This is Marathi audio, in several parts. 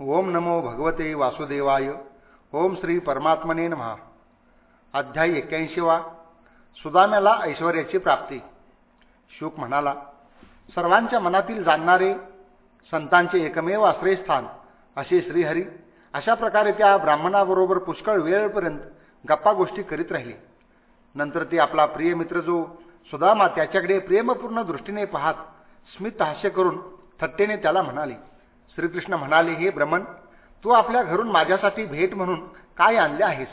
ओम नमो भगवते वासुदेवाय. ओम श्री परमात्मने नमहा अध्यायी एक्क्याऐंशीवा सुदाम्याला ऐश्वर्याची प्राप्ती. शुक म्हणाला सर्वांच्या मनातील जाणणारे संतांचे एकमेव आश्रयस्थान असे श्रीहरी अशा प्रकारे त्या ब्राह्मणाबरोबर पुष्कळ वेळपर्यंत गप्पा गोष्टी करीत राहिले. नंतर ते आपला प्रिय मित्र जो सुदामा त्याच्याकडे प्रेमपूर्ण दृष्टीने पाहत स्मित हास्य करून थट्टेने त्याला म्हणाले श्रीकृष्ण म्हणाले हे ब्रह्मन तू आपल्या घरून माझ्यासाठी भेट म्हणून काय आणले आहेस?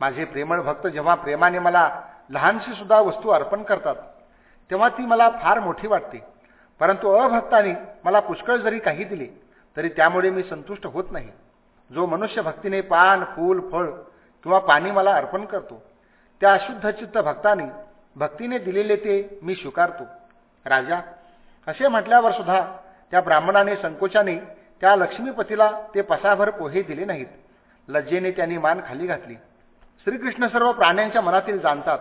माझे प्रेमळ भक्त जेव्हा प्रेमाने मला लहानशी सुद्धा वस्तू अर्पण करतात तेव्हा ती मला फार मोठी वाटते. परंतु अभक्ताने मला पुष्कळ जरी काही दिले तरी त्यामुळे मी संतुष्ट होत नाही. जो मनुष्य भक्तीने पान फूल फळ किंवा पाणी मला अर्पण करतो त्या अशुद्धचित्त भक्तानी भक्ताने भक्तीने दिलेले ते मी स्वीकारतो. राजा असे म्हटल्यावर सुद्धा त्या ब्राह्मणाने संकोचाने त्या लक्ष्मीपतीला ते पसाभर पोहे दिले नाहीत. लज्जेने त्यांनी मान खाली घातली. श्रीकृष्ण सर्व प्राण्यांच्या मनातील जाणतात.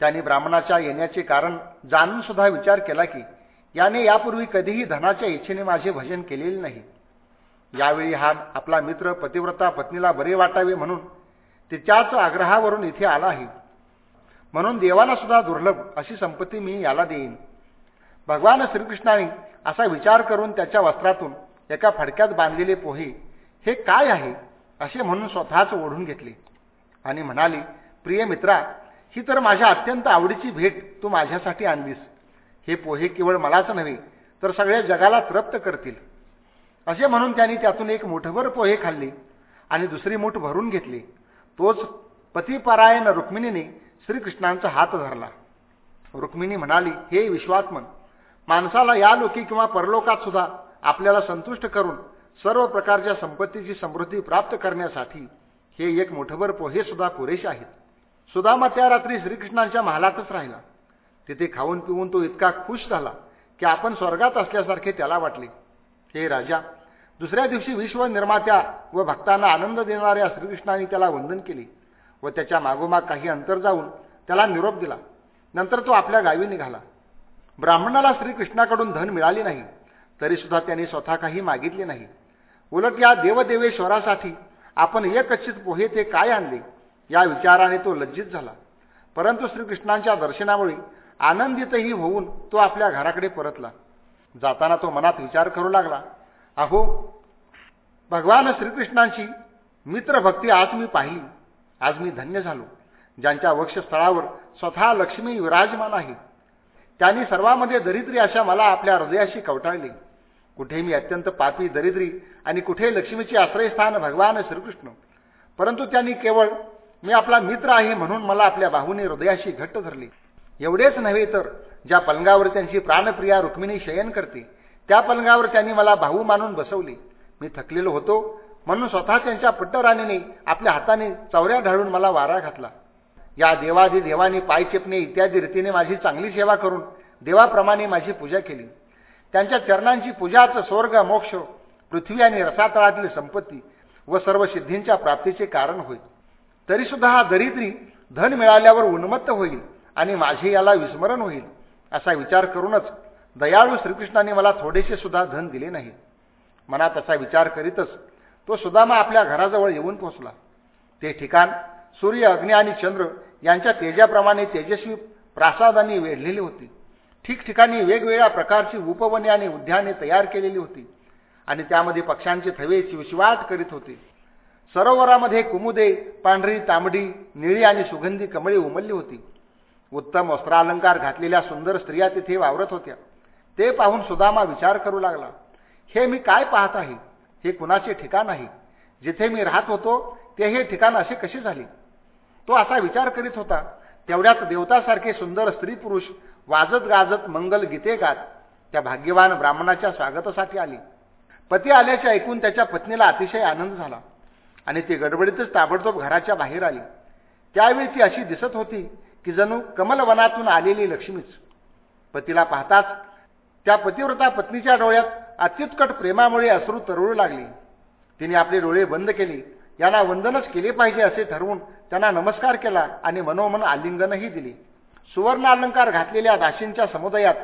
त्यांनी ब्राह्मणाच्या येण्याचे कारण जाणून सुद्धा विचार केला की याने यापूर्वी कधीही धनाच्या इच्छेने माझे भजन केलेले नाही. यावेळी हा आपला मित्र पतिव्रता पत्नीला बरे वाटावे म्हणून तिच्याच आग्रहावरून इथे आला आहे. म्हणून देवाला सुद्धा दुर्लभ अशी संपत्ती मी याला देईन. भगवान श्रीकृष्णाने असा विचार करून त्याच्या वस्त्रातून एका फडक्यात बांधलेले पोहे हे काय आहे असे म्हणून स्वतःच ओढून घेतले. आणि म्हणाली प्रिय मित्रा ही तर माझ्या अत्यंत आवडीची भेट तू माझ्यासाठी आणलीस. हे पोहे केवळ मलाच नव्हे तर सगळ्या जगाला तृप्त करतील. असे म्हणून त्यांनी त्यातून एक मुठभर पोहे खाल्ले आणि दुसरी मूठ भरून घेतली. तोच पतिपरायण रुक्मिणीने श्रीकृष्णांचा हात धरला. रुक्मिणी म्हणाली हे विश्वात्मन माणसाला या लोकी किंवा परलोकात सुद्धा आपल्याला संतुष्ट करून सर्व प्रकारच्या संपत्तीची समृद्धी प्राप्त करण्यासाठी हे एक मोठभर पोहे सुद्धा पुरेसे आहेत. सुदामा त्या रात्री श्रीकृष्णांच्या महालातच राहिला. तिथे खाऊन पिऊन तो इतका खुश झाला की आपण स्वर्गात असल्यासारखे त्याला वाटले. हे राजा दुसऱ्या दिवशी विश्व निर्मात्या व भक्तांना आनंद देणाऱ्या श्रीकृष्णाने त्याला वंदन केले व त्याच्या मागोमाग काही अंतर जाऊन त्याला निरोप दिला. नंतर तो आपल्या गावी निघाला. ब्राह्मणाला श्रीकृष्णाकडून धन मिळाले नाही तरीसुद्धा त्यांनी स्वतः काही मागितले नाही. उलट या देवदेवेश्वरासाठी आपण एकचित पोहे ते काय आणले या विचाराने तो लज्जित झाला. परंतु श्रीकृष्णांच्या दर्शनामुळे आनंदितही होऊन तो आपल्या घराकडे परतला. जाताना तो मनात विचार करू लागला अहो भगवान श्रीकृष्णांची मित्रभक्ती आज मी पाहिली. आज मी धन्य झालो. ज्यांच्या वक्षस्थळावर स्वतः लक्ष्मी विराजमान आहे. त्यांनी सर्वांमध्ये दरिद्री अशा मला आपल्या हृदयाशी कवटाळली. कुठे मी अत्यंत पापी दरिद्री आणि कुठे लक्ष्मीचे आश्रयस्थान भगवान श्रीकृष्ण. परंतु त्यांनी केवळ मी आपला मित्र आहे म्हणून मला आपल्या बाहूने हृदयाशी घट्ट धरले. एवढेच नव्हे तर ज्या पलंगावर त्यांची प्राणप्रिया रुक्मिणी शयन करते त्या पलंगावर त्यांनी मला भाऊ मानून बसवले. मी थकलेलो होतो म्हणून स्वतः त्यांच्या पट्टराणीने आपल्या हाताने चौऱ्या ढाळून मला वारा घातला. या देवाधी देवानी पाय चेपणे इत्यादी रीतीने माझी चांगली सेवा करून देवाप्रमाणे माझी पूजा केली. त्यांच्या चरणांची पूजाच स्वर्ग मोक्ष पृथ्वी आणि रसातळातील संपत्ती व सर्व सिद्धींच्या प्राप्तीचे कारण होईल. तरीसुद्धा हा दरिद्री धन मिळाल्यावर उन्मत्त होईल आणि माझे याला विस्मरण होईल असा विचार करूनच दयाळू श्रीकृष्णाने मला थोडेसे सुद्धा धन दिले नाही. मनात असा विचार करीतच तो सुदामा आपल्या घराजवळ येऊन पोहोचला. ते ठिकाण सूर्य अग्नी आणि चंद्र यांच्या तेजाप्रमाणे तेजस्वी प्रासादांनी वेढलेली होती. ठिकठिकाणी वेगवेगळ्या प्रकारची उपवने आणि उद्याने तयार केलेली होती. आणि त्यामध्ये पक्ष्यांचे थवे शिवशिवाट करीत होते. सरोवरामध्ये कुमुदे पांढरी तांबडी निळी आणि सुगंधी कमळी उमलली होती. उत्तम वस्त्रालंकार घातलेल्या सुंदर स्त्रिया तिथे वावरत होत्या. ते पाहून सुदामा विचार करू लागला हे मी काय पाहत आहे? हे कुणाचे ठिकाण आहे? जिथे मी राहत होतो ते हे ठिकाण असे कसे झाले? तो असा विचार करीत होता तेवढ्यात देवतासारखे सुंदर स्त्री पुरुष वाजत गाजत मंगल गीते गात. त्या भाग्यवान ब्राह्मणाच्या स्वागतासाठी आली. पती आल्याचे ऐकून त्याच्या पत्नीला अतिशय आनंद झाला आणि ती गडबडीतच ताबडतोब घराच्या बाहेर आली. त्यावेळी ती अशी दिसत होती की जणू कमलवनातून आलेली लक्ष्मीच. पतीला पाहताच त्या पतिव्रता पत्नीच्या डोळ्यात अत्युत्कट प्रेमामुळे अश्रू तरळू लागली. तिने आपले डोळे बंद केली याला वंदनच केले पाहिजे असे ठरवून त्यांना नमस्कार केला आणि मनोमन आलिंगनही दिली. सुवर्ण अलंकार घातलेल्या दाशींच्या समुदायात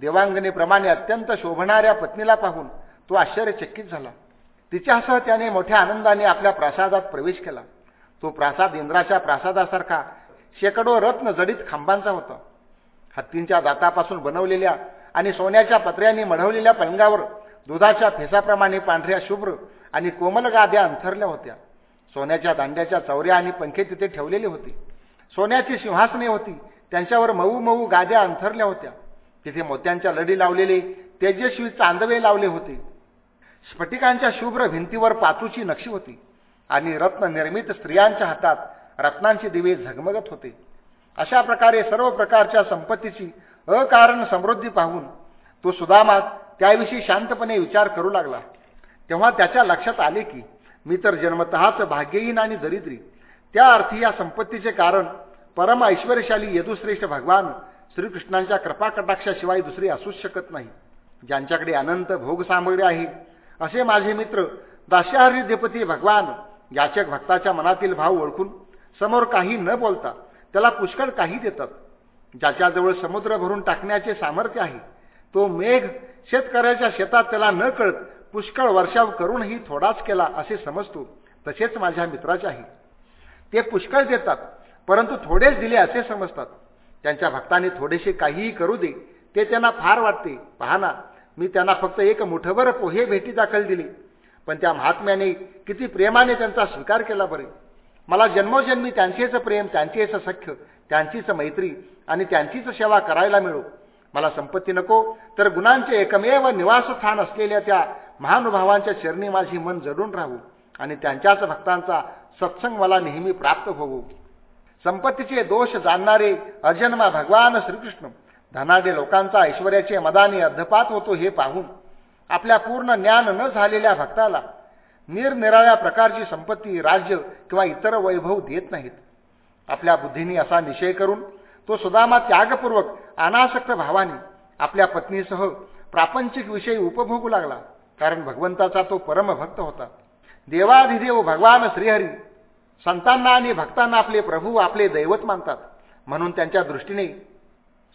देवांगणेप्रमाणे अत्यंत शोभणाऱ्या पत्नीला पाहून तो आश्चर्यचकित झाला. तिच्यासह त्याने मोठ्या आनंदाने आपल्या प्रासादात प्रवेश केला. तो प्रासाद इंद्राच्या प्रासादासारखा शेकडो रत्न जडित खांबांचा होता. हत्तींच्या दातापासून बनवलेल्या आणि सोन्याच्या पत्र्यांनी मढवलेल्या पलंगावर दुधाच्या फेसाप्रमाणे पांढऱ्या शुभ्र आणि कोमल गाद्या अंथरल्या होत्या. सोन्याच्या दांड्याच्या चौऱ्या आणि पंखे तिथे ठेवलेले होते. सोन्याची सिंहासने होती. त्यांच्यावर मऊ मऊ गाद्या अंथरल्या होत्या. तिथे मोत्यांच्या लढी लावलेले तेजस्वी चांदवे लावले होते. स्फटिकांच्या शुभ्र भिंतीवर पाचूची नक्षी होती. आणि रत्ननिर्मित स्त्रियांच्या हातात रत्नांचे दिवे झगमगत होते. अशा प्रकारे सर्व प्रकारच्या संपत्तीची अकारण समृद्धी पाहून तो सुदामात त्याविषयी शांतपणे विचार करू लागला. तेव्हा त्याच्या लक्षात आले की मी तर जन्मतःच भाग्यहीन आणि दरिद्री. त्या अर्थी या संपत्तीचे कारण परम ऐश्वर्यशाली यदुश्रेष्ठ भगवान श्रीकृष्णांच्या कृपाकटाक्षाशिवाय दुसरी असूच शकत नाही. ज्यांच्याकडे अनंत भोग सामग्री आहे असे माझे मित्र दास्याहरी देपती भगवान याचक भक्ताच्या मनातील भाव ओळखून समोर काही न बोलता त्याला पुष्कळ काही देतात. ज्याच्याजवळ समुद्र भरून टाकण्याचे सामर्थ्य आहे तो मेघ शेतकऱ्याच्या शेतात त्याला न कळत पुष्कळ वर्षाव करूनही थोडाच केला असे समजतो तसेच माझ्या मित्राचे आहे ते पुष्कळ देतात परंतु थोडेच दिले असे समजतात. त्यांच्या भक्ताने थोडेसे काहीही करू दे ते त्यांना फार वाटते. पाहना मी त्यांना फक्त एक मुठभर पोहे भेटी दाखल दिली पण त्या महात्म्याने किती प्रेमाने त्यांचा स्वीकार केला बरे. मला जन्मोजन्मी त्यांचेच प्रेम त्यांचेच सख्य त्यांचीच मैत्री आणि त्यांचीच सेवा करायला मिळो. मला संपत्ती नको तर गुणांचे एकमेव निवासस्थान असलेल्या त्या महानुभावांच्या चरणी माझी मन जडून राहू आणि त्यांच्याच भक्तांचा सत्संग मला नेहमी प्राप्त होवो संपत्तीचे दोष जाणणारे अजन्मा भगवान श्रीकृष्ण धनाडे लोकांचा ऐश्वर्याचे मदाने अर्धपात होतो हे पाहून आपल्या पूर्ण ज्ञान न झालेल्या भक्ताला निरनिराळ्या प्रकारची संपत्ती राज्य किंवा इतर वैभव देत नाहीत. आपल्या बुद्धीने असा निश्चय करून तो सुदामा त्यागपूर्वक अनासक्त भावाने आपल्या पत्नीसह प्रापंचिक विषयी उपभोगू लागला. कारण भगवंताचा तो परमभक्त होता. देवाधिदेव भगवान श्रीहरी. संतांना आणि भक्तांना आपले प्रभू आपले दैवत मानतात. म्हणून त्यांच्या दृष्टीने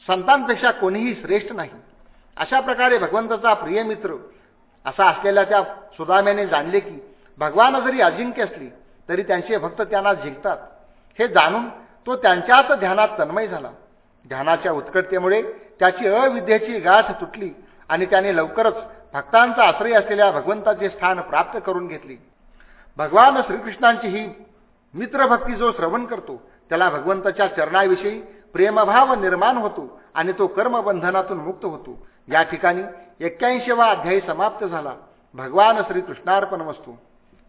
संतांपेक्षा कोणीही श्रेष्ठ नाही. अशा प्रकारे भगवंताचा प्रिय मित्र असा असलेल्या त्या सुदाम्याने जाणले की भगवान जरी अजिंक्य असली तरी त्यांचे भक्त त्यांना जिंकतात. हे जाणून तो त्यांच्याच ध्यानात तन्मय झाला. ध्यानाच्या उत्कटतेमुळे त्याची अविद्येची गाठ तुटली आणि त्याने लवकरच भक्तांचा आश्रय असलेल्या भगवंताचे स्थान प्राप्त करून घेतले. भगवान श्रीकृष्णांची ही मित्रभक्ती जो श्रवण करतो त्याला भगवंताच्या चरणाविषयी प्रेमभाव निर्माण होतो आणि तो कर्मबंधनातून मुक्त होतो. या ठिकाणी एक्क्याऐंशीवा अध्यायी समाप्त झाला. भगवान श्रीकृष्णार्पण वस्तू